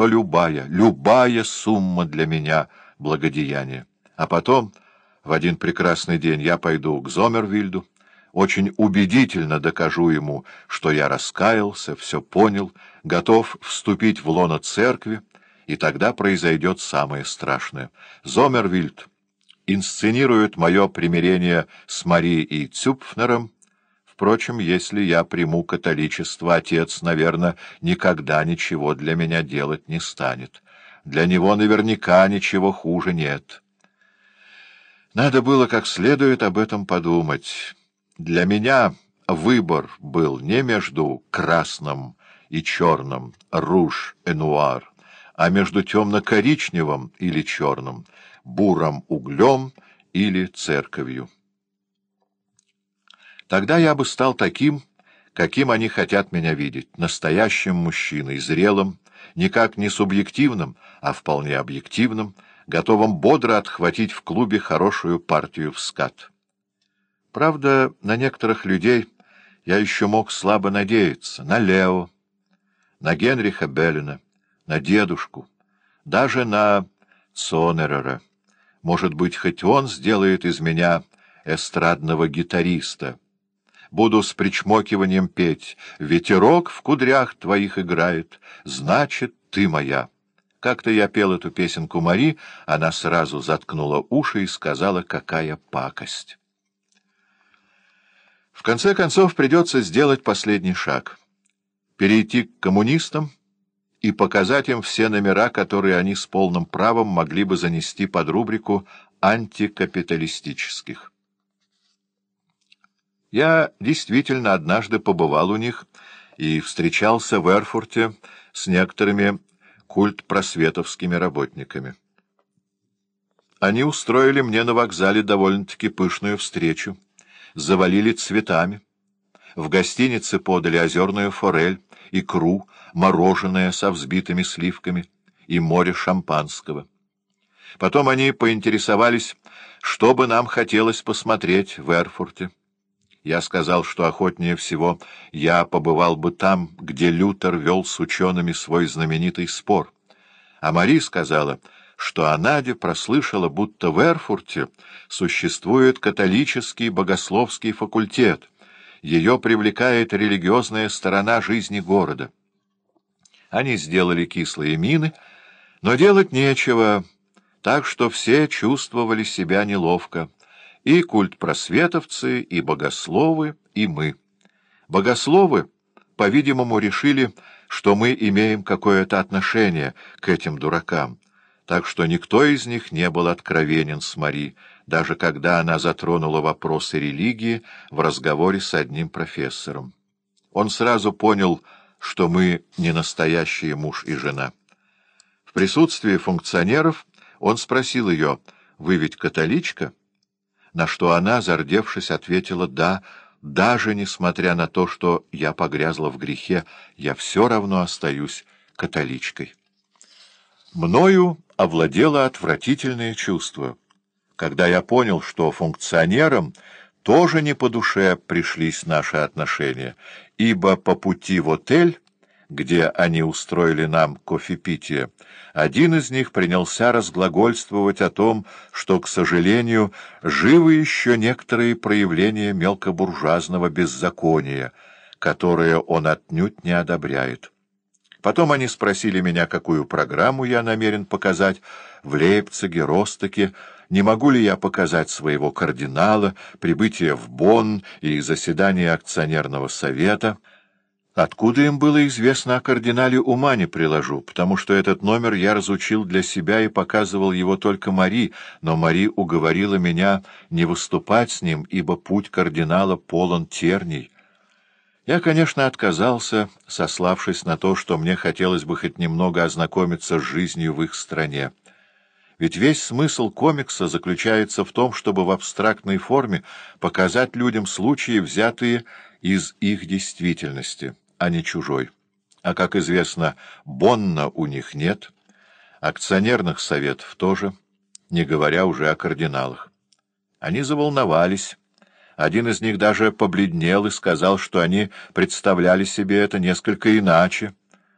что любая, любая сумма для меня — благодеяние. А потом, в один прекрасный день, я пойду к Зомервильду, очень убедительно докажу ему, что я раскаялся, все понял, готов вступить в лоно церкви, и тогда произойдет самое страшное. Зомервильд инсценирует мое примирение с Марией и Цюпфнером. Впрочем, если я приму католичество, отец, наверное, никогда ничего для меня делать не станет. Для него наверняка ничего хуже нет. Надо было как следует об этом подумать». Для меня выбор был не между красным и черным, руж и нуар, а между темно-коричневым или черным, бурым углем или церковью. Тогда я бы стал таким, каким они хотят меня видеть, настоящим мужчиной, зрелым, никак не субъективным, а вполне объективным, готовым бодро отхватить в клубе хорошую партию в скат. Правда, на некоторых людей я еще мог слабо надеяться. На Лео, на Генриха Беллина, на дедушку, даже на Цонерера. Может быть, хоть он сделает из меня эстрадного гитариста. Буду с причмокиванием петь «Ветерок в кудрях твоих играет, значит, ты моя». Как-то я пел эту песенку Мари, она сразу заткнула уши и сказала, какая пакость. В конце концов, придется сделать последний шаг. Перейти к коммунистам и показать им все номера, которые они с полным правом могли бы занести под рубрику антикапиталистических. Я действительно однажды побывал у них и встречался в Эрфурте с некоторыми культпросветовскими работниками. Они устроили мне на вокзале довольно-таки пышную встречу завалили цветами. В гостинице подали озерную форель, икру, мороженое со взбитыми сливками и море шампанского. Потом они поинтересовались, что бы нам хотелось посмотреть в Эрфурте. Я сказал, что охотнее всего я побывал бы там, где Лютер вел с учеными свой знаменитый спор. А Мари сказала — что Анадя прослышала, будто в Эрфурте существует католический богословский факультет. Ее привлекает религиозная сторона жизни города. Они сделали кислые мины, но делать нечего, так что все чувствовали себя неловко. И культпросветовцы, и богословы, и мы. Богословы, по-видимому, решили, что мы имеем какое-то отношение к этим дуракам так что никто из них не был откровенен с Мари, даже когда она затронула вопросы религии в разговоре с одним профессором. Он сразу понял, что мы не настоящие муж и жена. В присутствии функционеров он спросил ее, «Вы ведь католичка?» На что она, зардевшись, ответила, «Да, даже несмотря на то, что я погрязла в грехе, я все равно остаюсь католичкой». Мною овладело отвратительное чувство. Когда я понял, что функционерам тоже не по душе пришлись наши отношения, ибо по пути в отель, где они устроили нам кофепитие, один из них принялся разглагольствовать о том, что, к сожалению, живы еще некоторые проявления мелкобуржуазного беззакония, которые он отнюдь не одобряет. Потом они спросили меня, какую программу я намерен показать в Лейпциге, Ростоке, не могу ли я показать своего кардинала, прибытие в Бонн и заседание акционерного совета. Откуда им было известно о кардинале, ума не приложу, потому что этот номер я разучил для себя и показывал его только Мари, но Мари уговорила меня не выступать с ним, ибо путь кардинала полон терний. Я, конечно, отказался, сославшись на то, что мне хотелось бы хоть немного ознакомиться с жизнью в их стране. Ведь весь смысл комикса заключается в том, чтобы в абстрактной форме показать людям случаи, взятые из их действительности, а не чужой. А, как известно, Бонна у них нет, акционерных советов тоже, не говоря уже о кардиналах. Они заволновались, один из них даже побледнел и сказал, что они представляли себе это несколько иначе.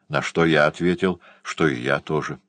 На что я ответил, что и я тоже.